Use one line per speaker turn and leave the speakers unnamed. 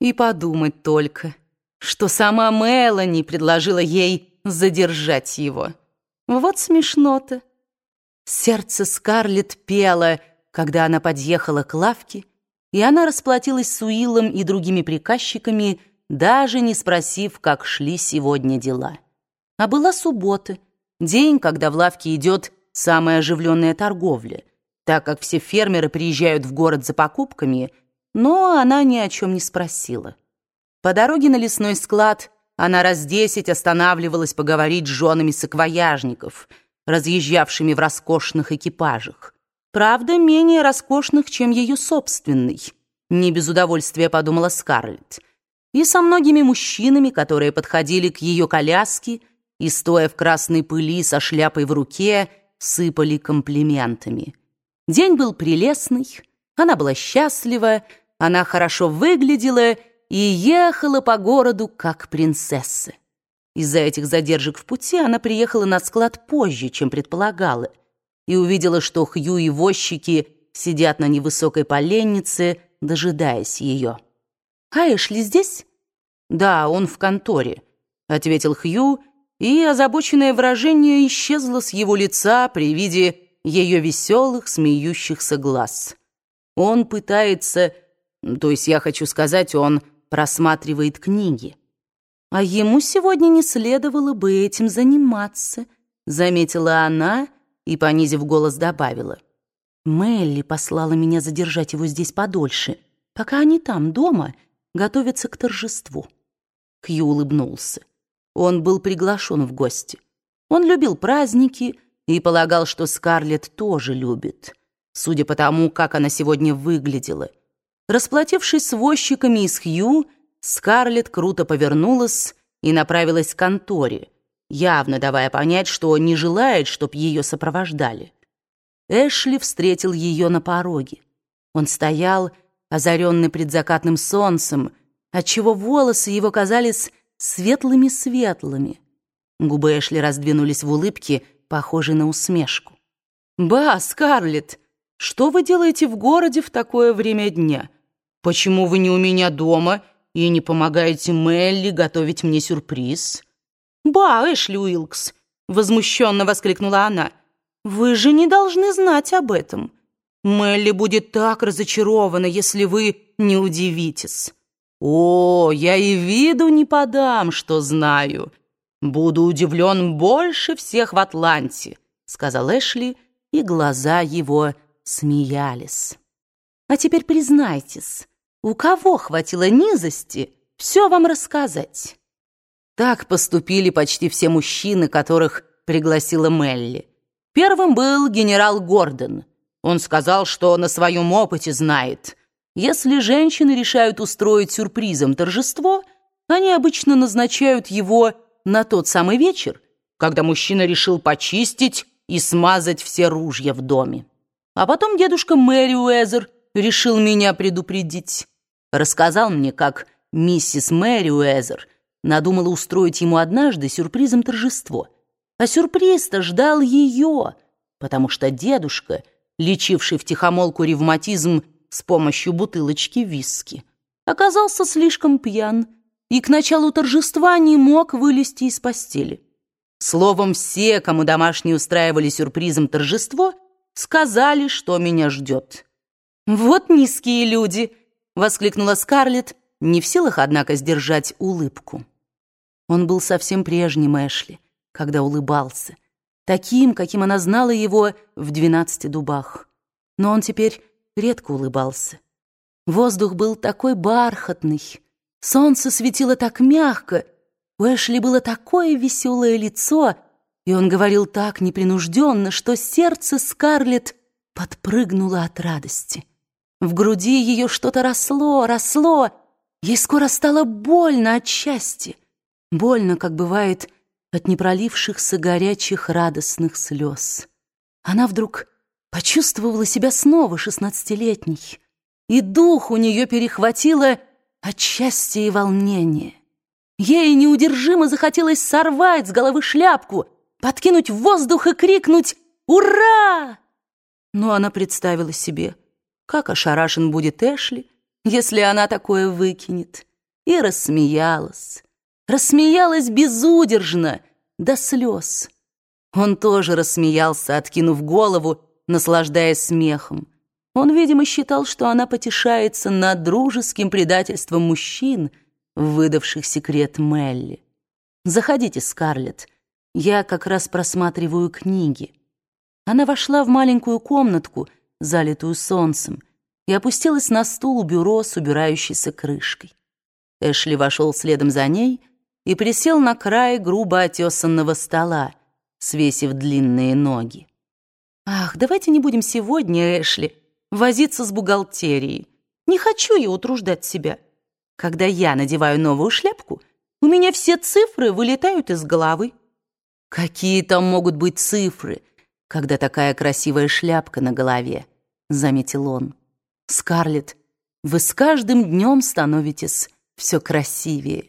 И подумать только, что сама Мелани предложила ей задержать его. Вот смешно-то. Сердце Скарлетт пело, когда она подъехала к лавке, и она расплатилась с Уиллом и другими приказчиками, даже не спросив, как шли сегодня дела. А была суббота, день, когда в лавке идет самая оживленная торговля, так как все фермеры приезжают в город за покупками, но она ни о чем не спросила. По дороге на лесной склад она раз десять останавливалась поговорить с женами саквояжников, разъезжавшими в роскошных экипажах. Правда, менее роскошных, чем ее собственный. Не без удовольствия подумала Скарлетт. И со многими мужчинами, которые подходили к ее коляске и, стоя в красной пыли со шляпой в руке, сыпали комплиментами. День был прелестный, она была счастлива, она хорошо выглядела и ехала по городу как принцесса. Из-за этих задержек в пути она приехала на склад позже, чем предполагала, и увидела, что Хью и возчики сидят на невысокой поленнице, дожидаясь ее. «А Эшли здесь?» «Да, он в конторе», — ответил Хью, и озабоченное выражение исчезло с его лица при виде ее веселых, смеющихся глаз. Он пытается, то есть я хочу сказать, он просматривает книги. А ему сегодня не следовало бы этим заниматься, заметила она и, понизив голос, добавила. Мелли послала меня задержать его здесь подольше, пока они там, дома, готовятся к торжеству. Кью улыбнулся. Он был приглашен в гости. Он любил праздники, и полагал, что Скарлетт тоже любит, судя по тому, как она сегодня выглядела. Расплатившись с возчиками из Хью, Скарлетт круто повернулась и направилась к конторе, явно давая понять, что не желает, чтоб ее сопровождали. Эшли встретил ее на пороге. Он стоял, озаренный предзакатным солнцем, отчего волосы его казались светлыми-светлыми. Губы Эшли раздвинулись в улыбке, похожий на усмешку. «Ба, Скарлетт, что вы делаете в городе в такое время дня? Почему вы не у меня дома и не помогаете Мелли готовить мне сюрприз?» «Ба, Эшли Уилкс!» — возмущенно воскликнула она. «Вы же не должны знать об этом. Мелли будет так разочарована, если вы не удивитесь». «О, я и виду не подам, что знаю. «Буду удивлен больше всех в Атланте», — сказал Эшли, и глаза его смеялись. «А теперь признайтесь, у кого хватило низости все вам рассказать?» Так поступили почти все мужчины, которых пригласила Мелли. Первым был генерал Гордон. Он сказал, что на своем опыте знает. Если женщины решают устроить сюрпризом торжество, они обычно назначают его на тот самый вечер, когда мужчина решил почистить и смазать все ружья в доме. А потом дедушка Мэри Уэзер решил меня предупредить. Рассказал мне, как миссис Мэри Уэзер надумала устроить ему однажды сюрпризом торжество. А сюрприз-то ждал ее, потому что дедушка, лечивший втихомолку ревматизм с помощью бутылочки виски, оказался слишком пьян, и к началу торжества не мог вылезти из постели. Словом, все, кому домашние устраивали сюрпризом торжество, сказали, что меня ждет. «Вот низкие люди!» — воскликнула Скарлетт, не в силах, однако, сдержать улыбку. Он был совсем прежним Эшли, когда улыбался, таким, каким она знала его в двенадцати дубах. Но он теперь редко улыбался. Воздух был такой бархатный, Солнце светило так мягко, у Эшли было такое веселое лицо, и он говорил так непринужденно, что сердце Скарлетт подпрыгнуло от радости. В груди ее что-то росло, росло, ей скоро стало больно от счастья. Больно, как бывает, от непролившихся горячих радостных слез. Она вдруг почувствовала себя снова шестнадцатилетней, и дух у нее перехватило от счастья и волнения. Ей неудержимо захотелось сорвать с головы шляпку, подкинуть в воздух и крикнуть «Ура!». Но она представила себе, как ошарашен будет Эшли, если она такое выкинет. И рассмеялась. Рассмеялась безудержно, до слез. Он тоже рассмеялся, откинув голову, наслаждаясь смехом. Он, видимо, считал, что она потешается над дружеским предательством мужчин, выдавших секрет Мелли. «Заходите, Скарлетт. Я как раз просматриваю книги». Она вошла в маленькую комнатку, залитую солнцем, и опустилась на стул у бюро с убирающейся крышкой. Эшли вошел следом за ней и присел на край грубо отесанного стола, свесив длинные ноги. «Ах, давайте не будем сегодня, Эшли, возиться с бухгалтерией. Не хочу я утруждать себя. Когда я надеваю новую шляпку, у меня все цифры вылетают из головы. Какие там могут быть цифры, когда такая красивая шляпка на голове, заметил он. Скарлетт, вы с каждым днем становитесь все красивее.